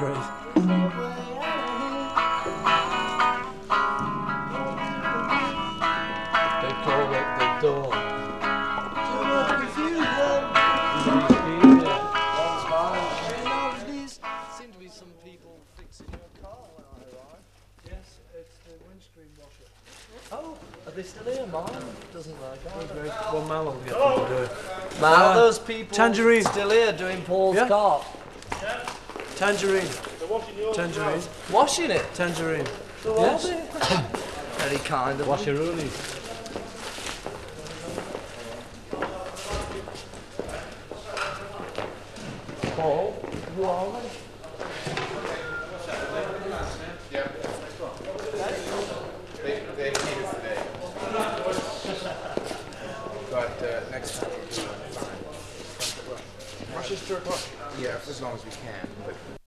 great. They call it the door. Seem to be some people fixing your car when I arrived. Yes, it's the windscreen washer. Oh, are they still here? Mine doesn't work. either. Well, Mal will get them to do it. Man, are those people Tangerine. still here doing Paul's Yeah. car? Tangerine. Tangerine. Washing it? Tangerine. So Yes. are? Very kind of them. Washeroonies. Paul, who are today. But uh, next time we'll do it. Russia's two o'clock. Yeah, as long as we can. But